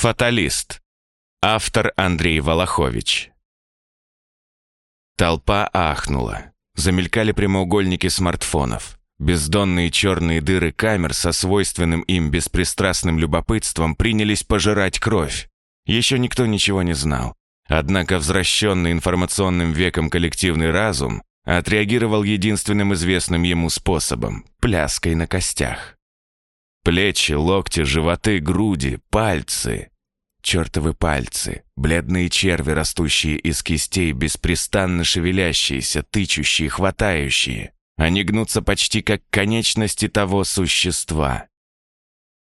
Фаталист. Автор Андрей Волохович. Толпа ахнула. Замелькали прямоугольники смартфонов. Бездонные черные дыры камер со свойственным им беспристрастным любопытством принялись пожирать кровь. Еще никто ничего не знал. Однако возвращенный информационным веком коллективный разум отреагировал единственным известным ему способом – пляской на костях. Плечи, локти, животы, груди, пальцы. Чертовы пальцы, бледные черви, растущие из кистей, беспрестанно шевелящиеся, тычущие, хватающие. Они гнутся почти как конечности того существа.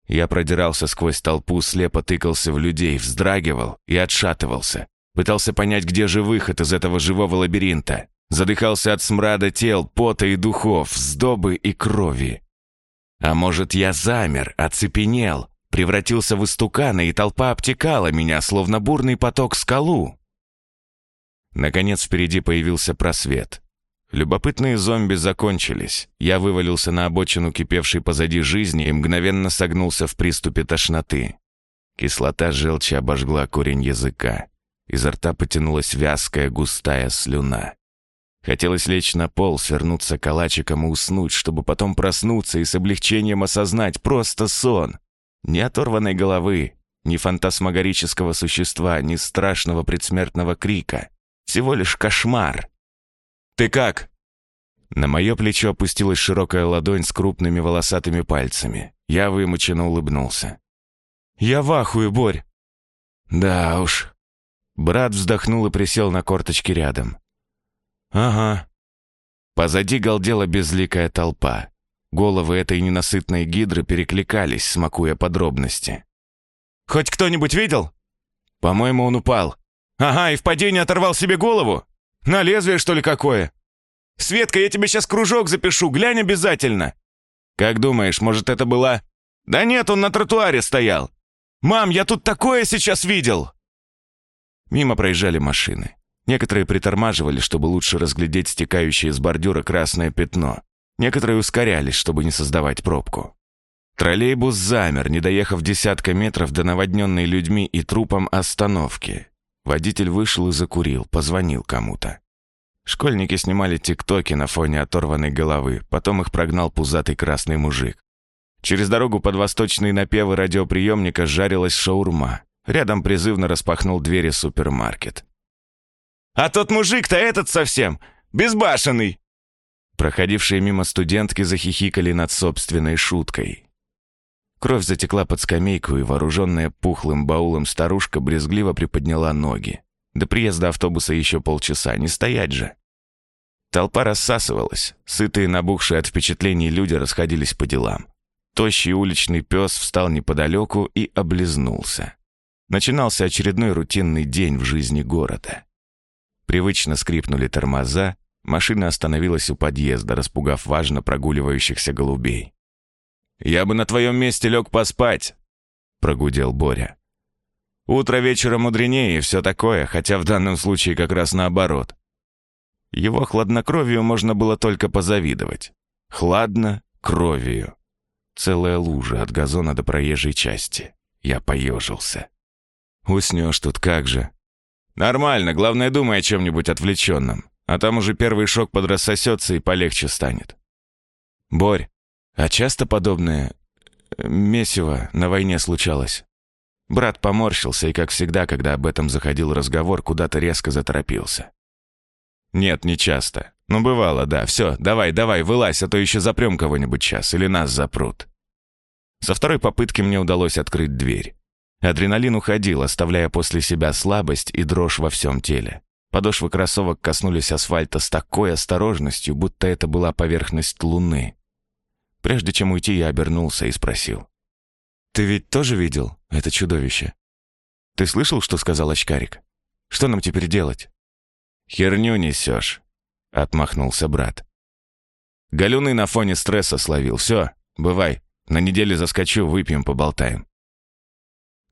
Я продирался сквозь толпу, слепо тыкался в людей, вздрагивал и отшатывался. Пытался понять, где же выход из этого живого лабиринта. Задыхался от смрада тел, пота и духов, сдобы и крови. А может, я замер, оцепенел, превратился в истукана, и толпа обтекала меня, словно бурный поток скалу. Наконец впереди появился просвет. Любопытные зомби закончились. Я вывалился на обочину кипевшей позади жизни и мгновенно согнулся в приступе тошноты. Кислота желчи обожгла корень языка. Изо рта потянулась вязкая густая слюна. Хотелось лечь на пол, свернуться калачиком и уснуть, чтобы потом проснуться и с облегчением осознать просто сон. Ни оторванной головы, ни фантасмагорического существа, ни страшного предсмертного крика. Всего лишь кошмар. «Ты как?» На мое плечо опустилась широкая ладонь с крупными волосатыми пальцами. Я вымученно улыбнулся. «Я в ахуе, Борь!» «Да уж». Брат вздохнул и присел на корточки рядом. «Ага». Позади галдела безликая толпа. Головы этой ненасытной гидры перекликались, смакуя подробности. «Хоть кто-нибудь видел?» «По-моему, он упал». «Ага, и в падении оторвал себе голову? На лезвие, что ли, какое?» «Светка, я тебе сейчас кружок запишу, глянь обязательно!» «Как думаешь, может, это была...» «Да нет, он на тротуаре стоял!» «Мам, я тут такое сейчас видел!» Мимо проезжали машины. Некоторые притормаживали, чтобы лучше разглядеть стекающее с бордюра красное пятно. Некоторые ускорялись, чтобы не создавать пробку. Троллейбус замер, не доехав десятка метров до наводненной людьми и трупом остановки. Водитель вышел и закурил, позвонил кому-то. Школьники снимали тиктоки на фоне оторванной головы, потом их прогнал пузатый красный мужик. Через дорогу под восточные напевы радиоприемника жарилась шаурма. Рядом призывно распахнул двери супермаркет. А тот мужик-то этот совсем, безбашенный!» Проходившие мимо студентки захихикали над собственной шуткой. Кровь затекла под скамейку, и вооруженная пухлым баулом старушка брезгливо приподняла ноги. До приезда автобуса еще полчаса, не стоять же. Толпа рассасывалась, сытые набухшие от впечатлений люди расходились по делам. Тощий уличный пес встал неподалеку и облизнулся. Начинался очередной рутинный день в жизни города. Привычно скрипнули тормоза, машина остановилась у подъезда, распугав важно прогуливающихся голубей. «Я бы на твоем месте лег поспать», — прогудел Боря. «Утро вечера мудренее и все такое, хотя в данном случае как раз наоборот». Его хладнокровию можно было только позавидовать. Хладно кровью. Целая лужа от газона до проезжей части. Я поежился. «Уснешь тут как же», «Нормально, главное, думай о чем-нибудь отвлеченном. А там уже первый шок подрассосется и полегче станет». «Борь, а часто подобное э, месиво на войне случалось?» Брат поморщился и, как всегда, когда об этом заходил разговор, куда-то резко заторопился. «Нет, не часто. Ну, бывало, да. Все, давай, давай, вылазь, а то еще запрем кого-нибудь час, или нас запрут». Со второй попытки мне удалось открыть дверь. Адреналин уходил, оставляя после себя слабость и дрожь во всем теле. Подошвы кроссовок коснулись асфальта с такой осторожностью, будто это была поверхность луны. Прежде чем уйти, я обернулся и спросил. «Ты ведь тоже видел это чудовище? Ты слышал, что сказал очкарик? Что нам теперь делать?» «Херню несешь», — отмахнулся брат. «Галюны на фоне стресса словил. Все, бывай. На неделе заскочу, выпьем, поболтаем».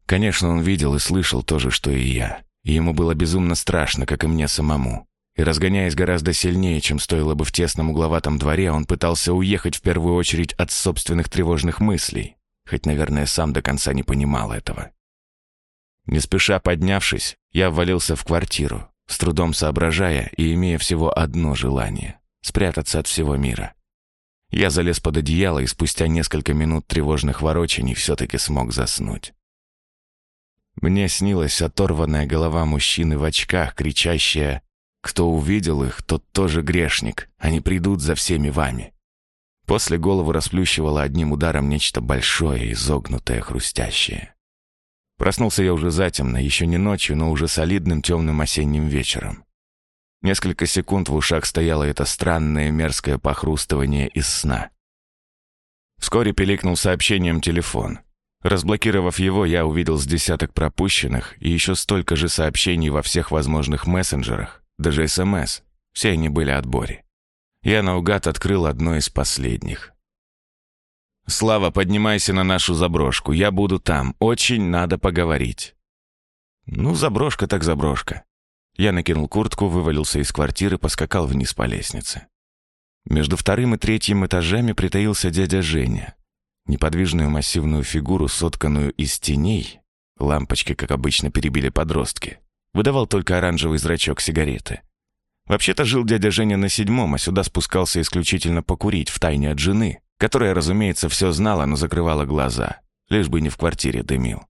Конечно, он видел и слышал то же, что и я. И ему было безумно страшно, как и мне самому. И разгоняясь гораздо сильнее, чем стоило бы в тесном угловатом дворе, он пытался уехать в первую очередь от собственных тревожных мыслей. Хоть, наверное, сам до конца не понимал этого. Не спеша поднявшись, я ввалился в квартиру, с трудом соображая и имея всего одно желание — спрятаться от всего мира. Я залез под одеяло и спустя несколько минут тревожных ворочаний все-таки смог заснуть. Мне снилась оторванная голова мужчины в очках, кричащая «Кто увидел их, тот тоже грешник, они придут за всеми вами». После голову расплющивало одним ударом нечто большое, изогнутое, хрустящее. Проснулся я уже затемно, еще не ночью, но уже солидным темным осенним вечером. Несколько секунд в ушах стояло это странное мерзкое похрустывание из сна. Вскоре пиликнул сообщением телефон. Разблокировав его, я увидел с десяток пропущенных и еще столько же сообщений во всех возможных мессенджерах, даже СМС. Все они были отборе. Я наугад открыл одно из последних. «Слава, поднимайся на нашу заброшку. Я буду там. Очень надо поговорить». «Ну, заброшка так заброшка». Я накинул куртку, вывалился из квартиры, поскакал вниз по лестнице. Между вторым и третьим этажами притаился дядя Женя. Неподвижную массивную фигуру, сотканную из теней, лампочки, как обычно, перебили подростки, выдавал только оранжевый зрачок сигареты. Вообще-то жил дядя Женя на седьмом, а сюда спускался исключительно покурить, втайне от жены, которая, разумеется, все знала, но закрывала глаза, лишь бы не в квартире дымил.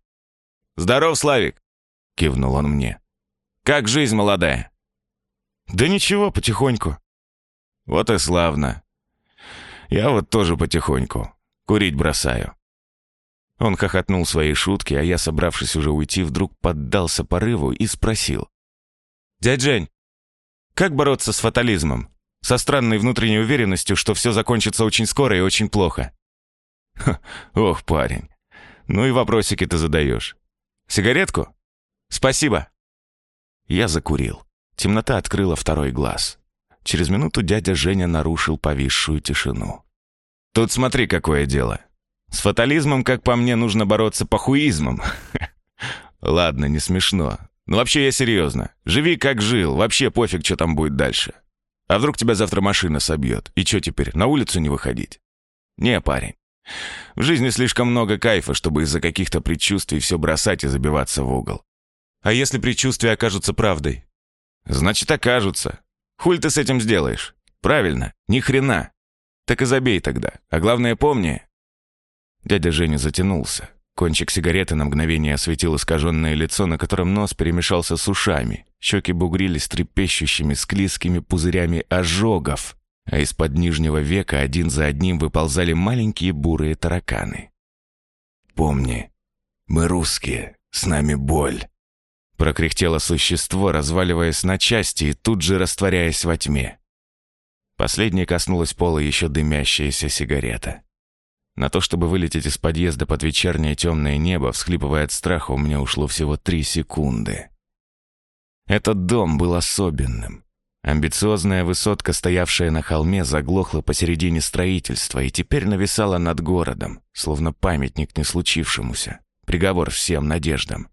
«Здоров, Славик!» — кивнул он мне. «Как жизнь молодая?» «Да ничего, потихоньку». «Вот и славно. Я вот тоже потихоньку. Курить бросаю». Он хохотнул своей шутки, а я, собравшись уже уйти, вдруг поддался порыву и спросил. «Дядь Жень, как бороться с фатализмом? Со странной внутренней уверенностью, что все закончится очень скоро и очень плохо?» Ха, «Ох, парень, ну и вопросики ты задаешь. Сигаретку? Спасибо!» Я закурил. Темнота открыла второй глаз. Через минуту дядя Женя нарушил повисшую тишину. Тут смотри, какое дело. С фатализмом, как по мне, нужно бороться похуизмом. Ладно, не смешно. Но вообще я серьезно. Живи как жил, вообще пофиг, что там будет дальше. А вдруг тебя завтра машина собьет? И что теперь, на улицу не выходить? Не, парень. В жизни слишком много кайфа, чтобы из-за каких-то предчувствий все бросать и забиваться в угол. А если предчувствия окажутся правдой? Значит, окажутся. Хуль ты с этим сделаешь? Правильно, ни хрена. Так и забей тогда. А главное, помни...» Дядя Женя затянулся. Кончик сигареты на мгновение осветил искаженное лицо, на котором нос перемешался с ушами. Щеки бугрились трепещущими склизкими пузырями ожогов, а из-под нижнего века один за одним выползали маленькие бурые тараканы. «Помни, мы русские, с нами боль», — прокряхтело существо, разваливаясь на части и тут же растворяясь во тьме. Последней коснулась пола еще дымящаяся сигарета. На то, чтобы вылететь из подъезда под вечернее темное небо, всхлипывая от страха, у меня ушло всего три секунды. Этот дом был особенным. Амбициозная высотка, стоявшая на холме, заглохла посередине строительства и теперь нависала над городом, словно памятник не случившемуся, приговор всем надеждам.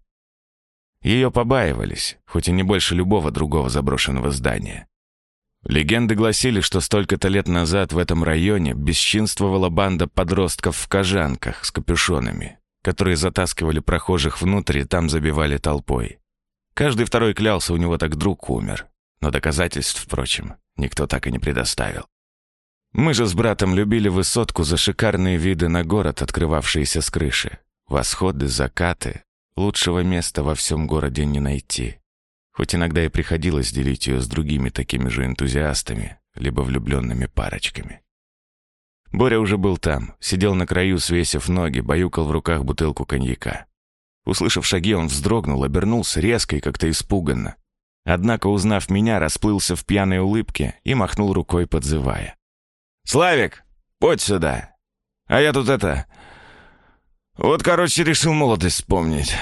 Ее побаивались, хоть и не больше любого другого заброшенного здания. Легенды гласили, что столько-то лет назад в этом районе бесчинствовала банда подростков в кожанках с капюшонами, которые затаскивали прохожих внутрь и там забивали толпой. Каждый второй клялся, у него так друг умер. Но доказательств, впрочем, никто так и не предоставил. Мы же с братом любили высотку за шикарные виды на город, открывавшиеся с крыши. Восходы, закаты. Лучшего места во всем городе не найти хоть иногда и приходилось делить ее с другими такими же энтузиастами, либо влюбленными парочками. Боря уже был там, сидел на краю, свесив ноги, баюкал в руках бутылку коньяка. Услышав шаги, он вздрогнул, обернулся резко и как-то испуганно. Однако, узнав меня, расплылся в пьяной улыбке и махнул рукой, подзывая. «Славик, подь сюда! А я тут это... Вот, короче, решил молодость вспомнить.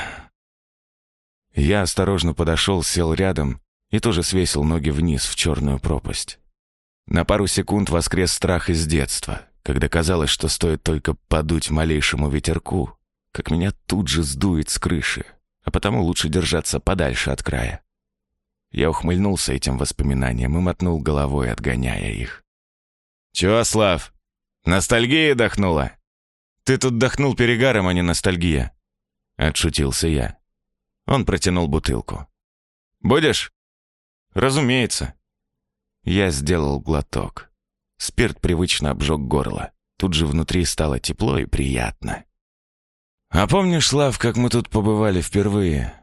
Я осторожно подошел, сел рядом и тоже свесил ноги вниз в черную пропасть. На пару секунд воскрес страх из детства, когда казалось, что стоит только подуть малейшему ветерку, как меня тут же сдует с крыши, а потому лучше держаться подальше от края. Я ухмыльнулся этим воспоминанием и мотнул головой, отгоняя их. «Чего, Слав, ностальгия дохнула? Ты тут дохнул перегаром, а не ностальгия», — отшутился я. Он протянул бутылку. «Будешь?» «Разумеется». Я сделал глоток. Спирт привычно обжег горло. Тут же внутри стало тепло и приятно. «А помнишь, Слав, как мы тут побывали впервые?»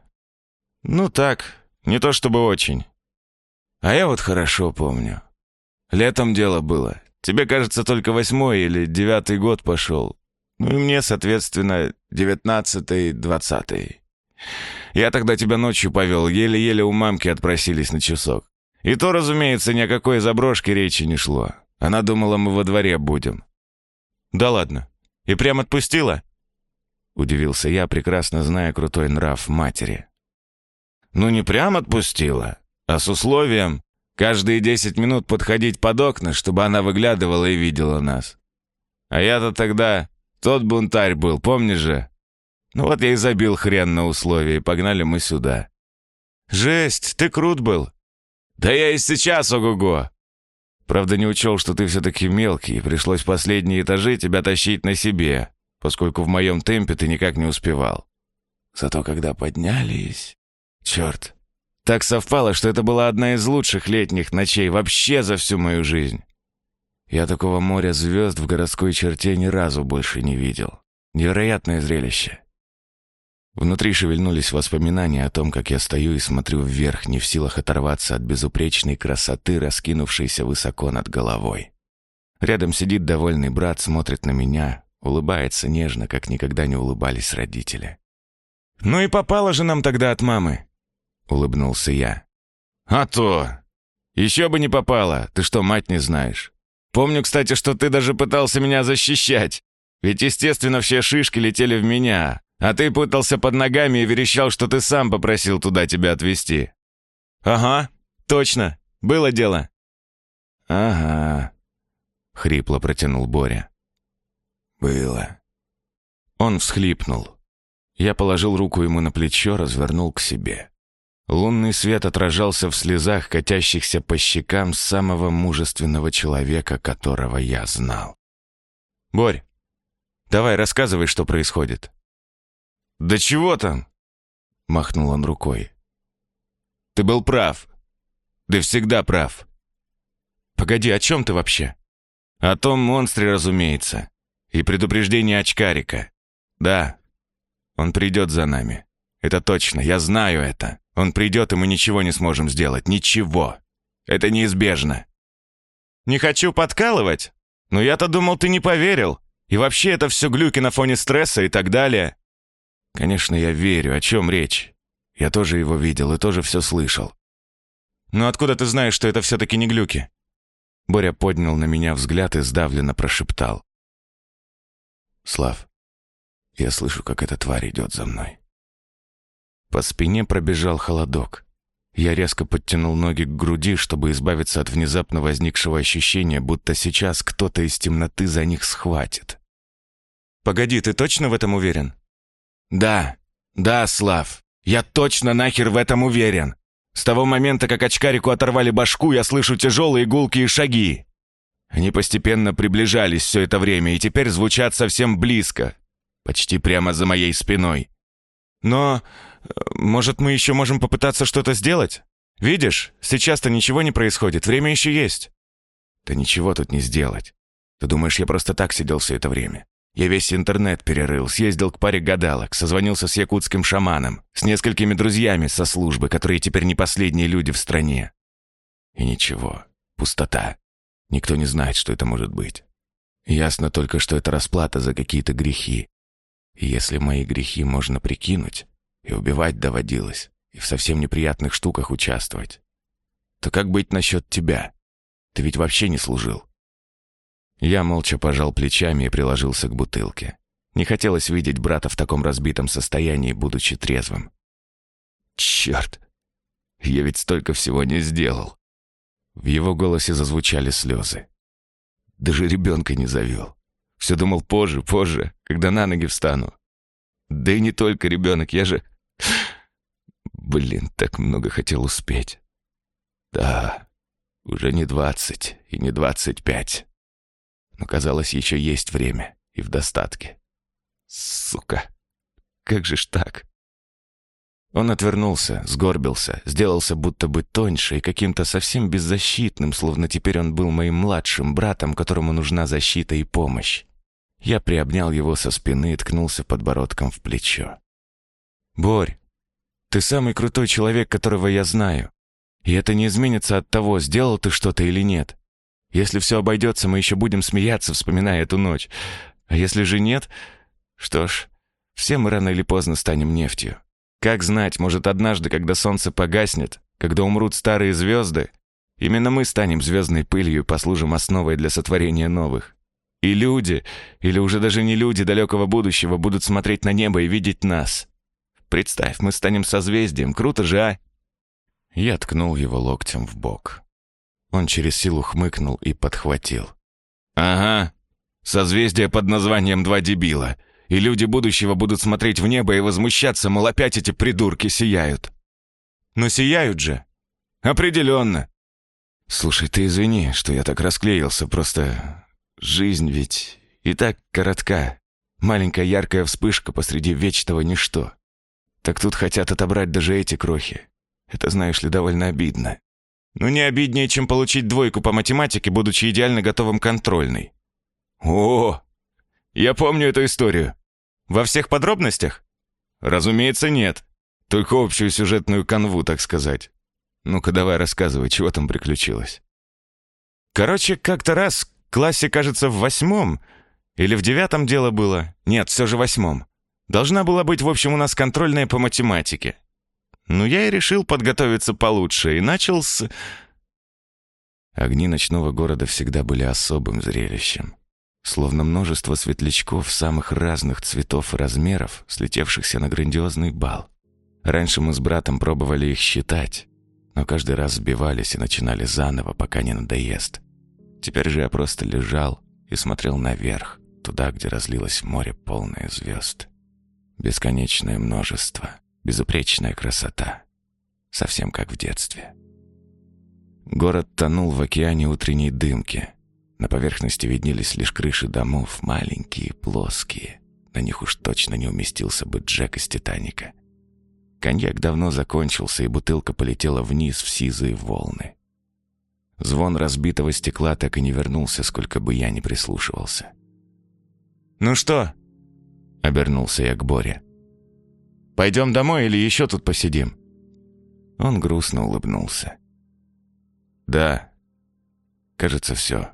«Ну так, не то чтобы очень. А я вот хорошо помню. Летом дело было. Тебе, кажется, только восьмой или девятый год пошел. Ну и мне, соответственно, девятнадцатый, двадцатый. Я тогда тебя ночью повел, еле-еле у мамки отпросились на часок. И то, разумеется, ни о какой заброшке речи не шло. Она думала, мы во дворе будем. «Да ладно. И прям отпустила?» Удивился я, прекрасно зная крутой нрав матери. «Ну, не прям отпустила, а с условием каждые десять минут подходить под окна, чтобы она выглядывала и видела нас. А я-то тогда тот бунтарь был, помнишь же? Ну вот я и забил хрен на условия, и погнали мы сюда». «Жесть, ты крут был!» «Да я и сейчас ого-го!» Правда, не учел, что ты все-таки мелкий, и пришлось последние этажи тебя тащить на себе, поскольку в моем темпе ты никак не успевал. Зато когда поднялись... Черт, так совпало, что это была одна из лучших летних ночей вообще за всю мою жизнь. Я такого моря звезд в городской черте ни разу больше не видел. Невероятное зрелище. Внутри шевельнулись воспоминания о том, как я стою и смотрю вверх, не в силах оторваться от безупречной красоты, раскинувшейся высоко над головой. Рядом сидит довольный брат, смотрит на меня, улыбается нежно, как никогда не улыбались родители. «Ну и попало же нам тогда от мамы!» — улыбнулся я. «А то! Еще бы не попало! Ты что, мать не знаешь? Помню, кстати, что ты даже пытался меня защищать. Ведь, естественно, все шишки летели в меня, а ты путался под ногами и верещал, что ты сам попросил туда тебя отвезти». «Ага, точно, было дело». «Ага», — хрипло протянул Боря. «Было». Он всхлипнул. Я положил руку ему на плечо, развернул к себе. Лунный свет отражался в слезах, катящихся по щекам самого мужественного человека, которого я знал. «Борь, давай рассказывай, что происходит». «Да чего там?» — махнул он рукой. «Ты был прав. Ты всегда прав». «Погоди, о чем ты вообще?» «О том монстре, разумеется. И предупреждение очкарика. Да, он придет за нами. Это точно, я знаю это. Он придет, и мы ничего не сможем сделать. Ничего. Это неизбежно». «Не хочу подкалывать, но я-то думал, ты не поверил. И вообще это все глюки на фоне стресса и так далее». Конечно, я верю. О чем речь? Я тоже его видел и тоже все слышал. Но откуда ты знаешь, что это все-таки не глюки? Боря поднял на меня взгляд и сдавленно прошептал. «Слав, я слышу, как эта тварь идет за мной». По спине пробежал холодок. Я резко подтянул ноги к груди, чтобы избавиться от внезапно возникшего ощущения, будто сейчас кто-то из темноты за них схватит. «Погоди, ты точно в этом уверен?» Да, да, Слав, я точно нахер в этом уверен. С того момента, как очкарику оторвали башку, я слышу тяжелые гулкие шаги. Они постепенно приближались все это время и теперь звучат совсем близко, почти прямо за моей спиной. Но, э, может, мы еще можем попытаться что-то сделать? Видишь, сейчас-то ничего не происходит, время еще есть. Да ничего тут не сделать. Ты думаешь, я просто так сидел все это время? Я весь интернет перерыл, съездил к паре гадалок, созвонился с якутским шаманом, с несколькими друзьями со службы, которые теперь не последние люди в стране. И ничего, пустота. Никто не знает, что это может быть. Ясно только, что это расплата за какие-то грехи. И если мои грехи можно прикинуть, и убивать доводилось, и в совсем неприятных штуках участвовать, то как быть насчет тебя? Ты ведь вообще не служил. Я молча пожал плечами и приложился к бутылке. Не хотелось видеть брата в таком разбитом состоянии, будучи трезвым. Черт! Я ведь столько всего не сделал. В его голосе зазвучали слезы. Даже ребенка не завел. Все думал позже, позже, когда на ноги встану. Да и не только ребенок, я же... Блин, так много хотел успеть. Да, уже не двадцать и не двадцать пять. Но, казалось, еще есть время и в достатке. Сука, как же ж так? Он отвернулся, сгорбился, сделался будто бы тоньше и каким-то совсем беззащитным, словно теперь он был моим младшим братом, которому нужна защита и помощь. Я приобнял его со спины и ткнулся подбородком в плечо. «Борь, ты самый крутой человек, которого я знаю. И это не изменится от того, сделал ты что-то или нет. Если все обойдется, мы еще будем смеяться, вспоминая эту ночь. А если же нет, что ж, все мы рано или поздно станем нефтью. Как знать, может, однажды, когда солнце погаснет, когда умрут старые звезды, именно мы станем звездной пылью и послужим основой для сотворения новых. И люди, или уже даже не люди далекого будущего, будут смотреть на небо и видеть нас. Представь, мы станем созвездием, круто же, а? Я ткнул его локтем в бок. Он через силу хмыкнул и подхватил. «Ага, созвездие под названием «Два дебила», и люди будущего будут смотреть в небо и возмущаться, мол, опять эти придурки сияют. Но сияют же. Определенно. Слушай, ты извини, что я так расклеился, просто жизнь ведь и так коротка. Маленькая яркая вспышка посреди вечного ничто. Так тут хотят отобрать даже эти крохи. Это, знаешь ли, довольно обидно. Ну, не обиднее, чем получить двойку по математике, будучи идеально готовым контрольной. О, я помню эту историю. Во всех подробностях? Разумеется, нет. Только общую сюжетную канву, так сказать. Ну-ка, давай рассказывай, чего там приключилось. Короче, как-то раз, в классе, кажется, в восьмом, или в девятом дело было, нет, все же восьмом. Должна была быть, в общем, у нас контрольная по математике. Ну, я и решил подготовиться получше, и начал с... Огни ночного города всегда были особым зрелищем. Словно множество светлячков самых разных цветов и размеров, слетевшихся на грандиозный бал. Раньше мы с братом пробовали их считать, но каждый раз сбивались и начинали заново, пока не надоест. Теперь же я просто лежал и смотрел наверх, туда, где разлилось море полное звезд. Бесконечное множество — Безупречная красота. Совсем как в детстве. Город тонул в океане утренней дымки. На поверхности виднелись лишь крыши домов, маленькие, плоские. На них уж точно не уместился бы Джек из «Титаника». Коньяк давно закончился, и бутылка полетела вниз в сизые волны. Звон разбитого стекла так и не вернулся, сколько бы я ни прислушивался. «Ну что?» — обернулся я к Боре. Пойдем домой или еще тут посидим?» Он грустно улыбнулся. «Да, кажется, все.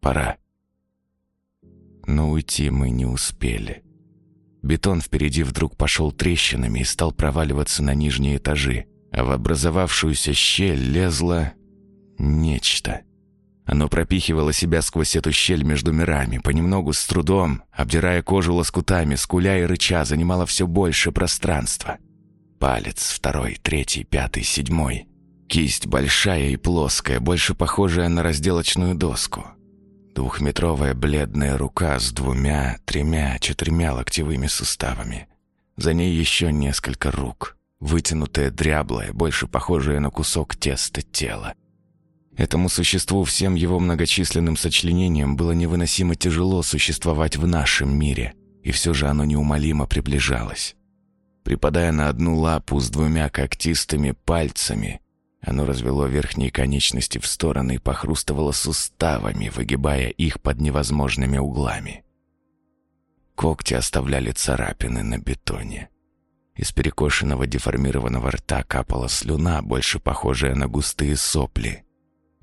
Пора». Но уйти мы не успели. Бетон впереди вдруг пошел трещинами и стал проваливаться на нижние этажи, а в образовавшуюся щель лезло нечто — оно пропихивало себя сквозь эту щель между мирами, понемногу с трудом, обдирая кожу лоскутами, скуля и рыча, занимало все больше пространства. Палец, второй, третий, пятый, седьмой. Кисть большая и плоская, больше похожая на разделочную доску. Двухметровая бледная рука с двумя, тремя, четырьмя локтевыми суставами. За ней еще несколько рук. Вытянутое, дряблое, больше похожее на кусок теста тело. Этому существу всем его многочисленным сочленениям было невыносимо тяжело существовать в нашем мире, и все же оно неумолимо приближалось. Припадая на одну лапу с двумя когтистыми пальцами, оно развело верхние конечности в стороны и похрустывало суставами, выгибая их под невозможными углами. Когти оставляли царапины на бетоне. Из перекошенного деформированного рта капала слюна, больше похожая на густые сопли —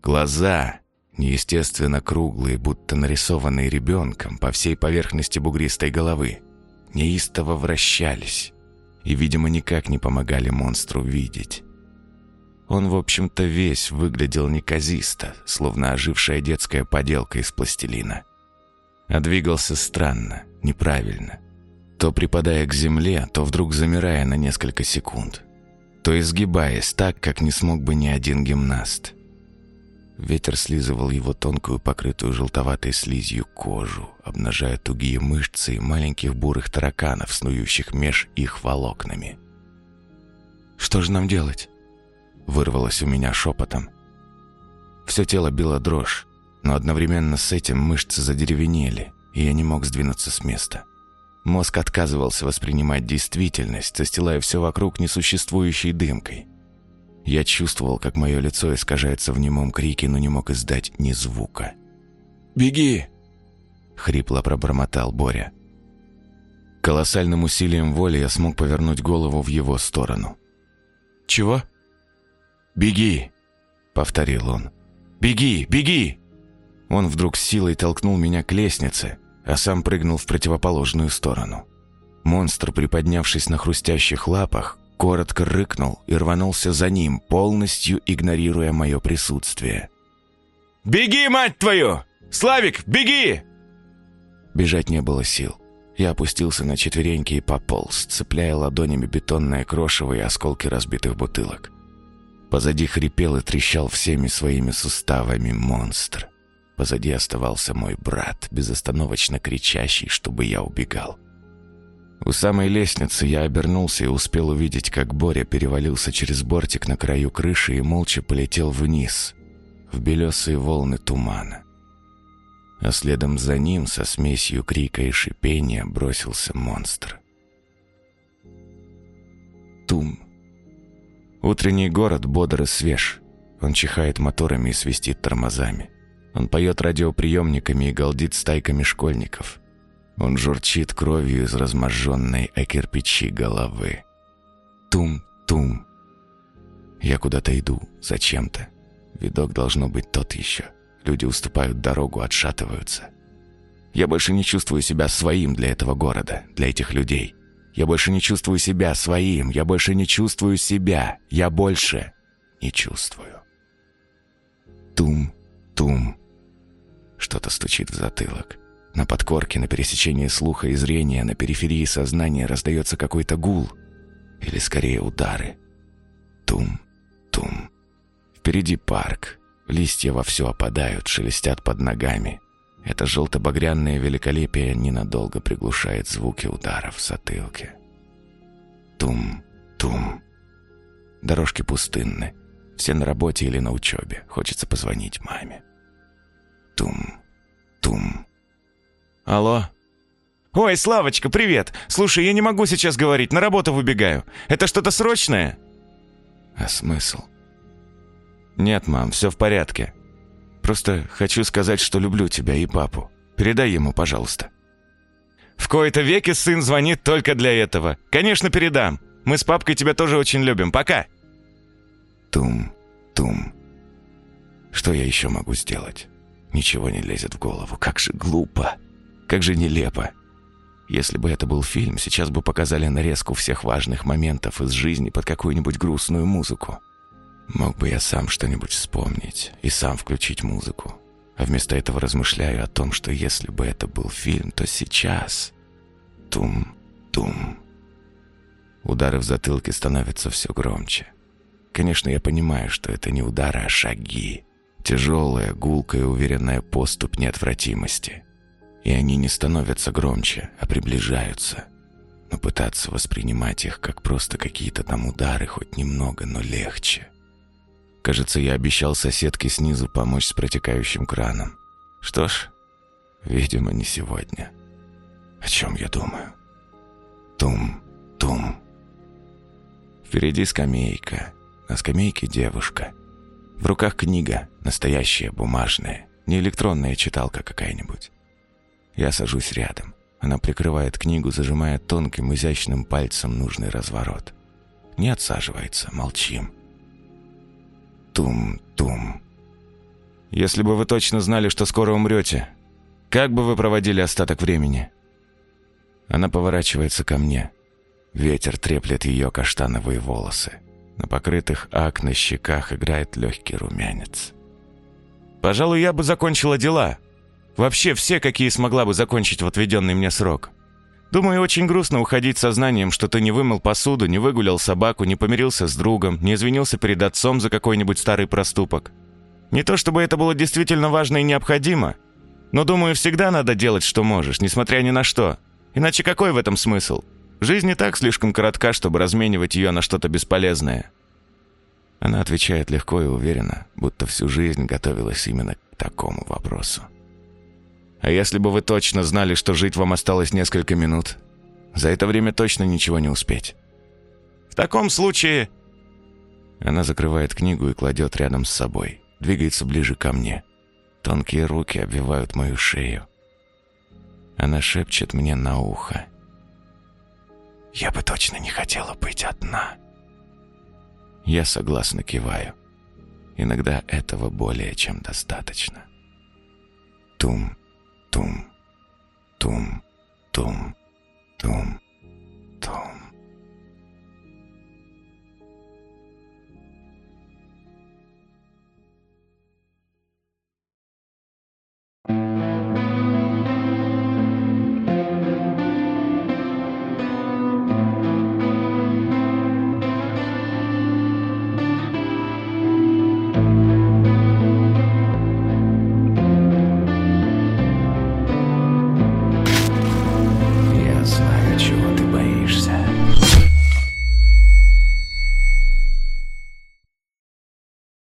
Глаза, неестественно круглые, будто нарисованные ребенком по всей поверхности бугристой головы, неистово вращались и, видимо, никак не помогали монстру видеть. Он, в общем-то, весь выглядел неказисто, словно ожившая детская поделка из пластилина. А двигался странно, неправильно. То припадая к земле, то вдруг замирая на несколько секунд. То изгибаясь так, как не смог бы ни один гимнаст. Ветер слизывал его тонкую, покрытую желтоватой слизью кожу, обнажая тугие мышцы и маленьких бурых тараканов, снующих меж их волокнами. «Что же нам делать?» — вырвалось у меня шепотом. Все тело било дрожь, но одновременно с этим мышцы задеревенели, и я не мог сдвинуться с места. Мозг отказывался воспринимать действительность, застилая все вокруг несуществующей дымкой. Я чувствовал, как мое лицо искажается в немом крике, но не мог издать ни звука. «Беги!» — хрипло пробормотал Боря. Колоссальным усилием воли я смог повернуть голову в его сторону. «Чего?» «Беги!» — повторил он. «Беги! Беги!» Он вдруг с силой толкнул меня к лестнице, а сам прыгнул в противоположную сторону. Монстр, приподнявшись на хрустящих лапах, коротко рыкнул и рванулся за ним, полностью игнорируя мое присутствие. «Беги, мать твою! Славик, беги!» Бежать не было сил. Я опустился на четвереньки и пополз, цепляя ладонями бетонное крошево и осколки разбитых бутылок. Позади хрипел и трещал всеми своими суставами монстр. Позади оставался мой брат, безостановочно кричащий, чтобы я убегал. У самой лестницы я обернулся и успел увидеть, как Боря перевалился через бортик на краю крыши и молча полетел вниз, в белесые волны тумана. А следом за ним, со смесью крика и шипения, бросился монстр. Тум. Утренний город бодр и свеж. Он чихает моторами и свистит тормозами. Он поет радиоприемниками и галдит стайками школьников. Он журчит кровью из разможженной о кирпичи головы. Тум-тум. Я куда-то иду, зачем-то. Видок должно быть тот еще. Люди уступают дорогу, отшатываются. Я больше не чувствую себя своим для этого города, для этих людей. Я больше не чувствую себя своим, я больше не чувствую себя, я больше не чувствую. Тум-тум. Что-то стучит в затылок. На подкорке, на пересечении слуха и зрения, на периферии сознания раздается какой-то гул. Или скорее удары. Тум-тум. Впереди парк. Листья вовсю опадают, шелестят под ногами. Это желто-багряное великолепие ненадолго приглушает звуки ударов в затылке. Тум-тум. Дорожки пустынны. Все на работе или на учебе. Хочется позвонить маме. Тум-тум. Алло? Ой, Славочка, привет! Слушай, я не могу сейчас говорить, на работу выбегаю. Это что-то срочное? А смысл? Нет, мам, все в порядке. Просто хочу сказать, что люблю тебя и папу. Передай ему, пожалуйста. В кои-то веки сын звонит только для этого. Конечно, передам. Мы с папкой тебя тоже очень любим. Пока. Тум-тум. Что я еще могу сделать? Ничего не лезет в голову. Как же глупо. Как же нелепо. Если бы это был фильм, сейчас бы показали нарезку всех важных моментов из жизни под какую-нибудь грустную музыку. Мог бы я сам что-нибудь вспомнить и сам включить музыку. А вместо этого размышляю о том, что если бы это был фильм, то сейчас... Тум-тум. Удары в затылке становятся все громче. Конечно, я понимаю, что это не удары, а шаги. Тяжелая, гулкая, уверенная поступь неотвратимости. И они не становятся громче, а приближаются. Но пытаться воспринимать их как просто какие-то там удары хоть немного, но легче. Кажется, я обещал соседке снизу помочь с протекающим краном. Что ж, видимо, не сегодня. О чем я думаю? Тум, тум. Впереди скамейка. На скамейке девушка. В руках книга, настоящая, бумажная, не электронная читалка какая-нибудь. Я сажусь рядом. Она прикрывает книгу, зажимая тонким, изящным пальцем нужный разворот. Не отсаживается, молчим. Тум-тум. Если бы вы точно знали, что скоро умрете, как бы вы проводили остаток времени? Она поворачивается ко мне. Ветер треплет ее каштановые волосы. На покрытых ак на щеках играет легкий румянец. «Пожалуй, я бы закончила дела. Вообще все, какие смогла бы закончить в отведенный мне срок. Думаю, очень грустно уходить сознанием, что ты не вымыл посуду, не выгулял собаку, не помирился с другом, не извинился перед отцом за какой-нибудь старый проступок. Не то чтобы это было действительно важно и необходимо, но, думаю, всегда надо делать, что можешь, несмотря ни на что. Иначе какой в этом смысл?» Жизнь не так слишком коротка, чтобы разменивать ее на что-то бесполезное. Она отвечает легко и уверенно, будто всю жизнь готовилась именно к такому вопросу. А если бы вы точно знали, что жить вам осталось несколько минут, За это время точно ничего не успеть. В таком случае...» Она закрывает книгу и кладет рядом с собой. Двигается ближе ко мне. Тонкие руки обвивают мою шею. Она шепчет мне на ухо. «Я бы точно не хотела быть одна». Я согласно киваю. Иногда этого более чем достаточно. Тум, тум, тум, тум, тум.